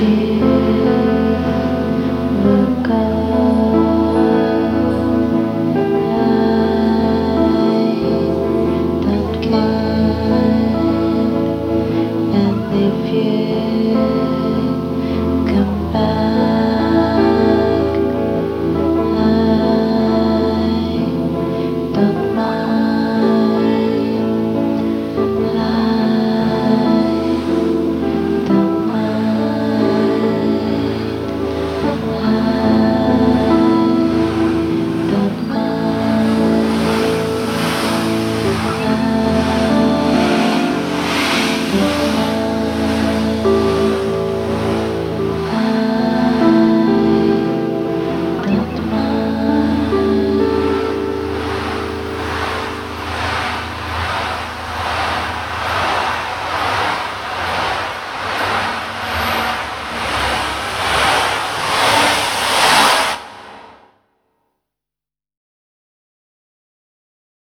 you.